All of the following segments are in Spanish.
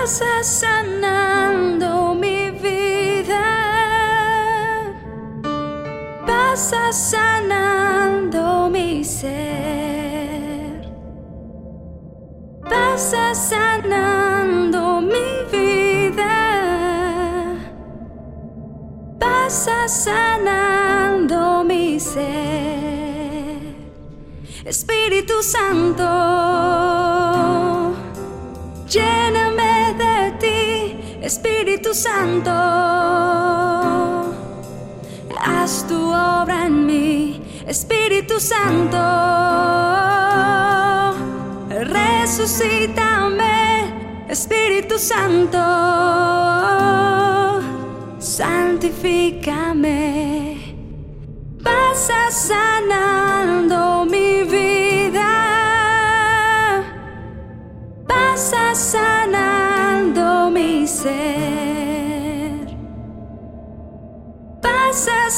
Pasa sanando mi vida. Pasa sanando mi ser. Pasa sanando mi vida. Pasa sanando mi ser. Espíritu Santo. Ti, Espíritu Santo. Haz tu obra en mí, Espíritu Santo. Resucítame, Espíritu Santo. Santifícame. Pasa sanando Pasa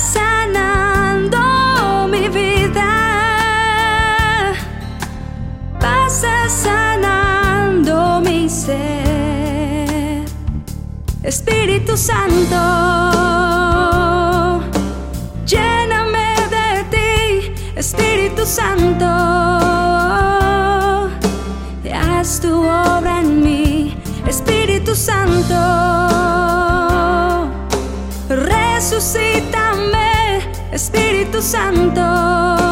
sanando mi vida, pasa sanando mi ser, Espíritu Santo. Lléname de ti, Espíritu Santo. Haz tu obra en mí, Espíritu Santo. Espíritu Santo.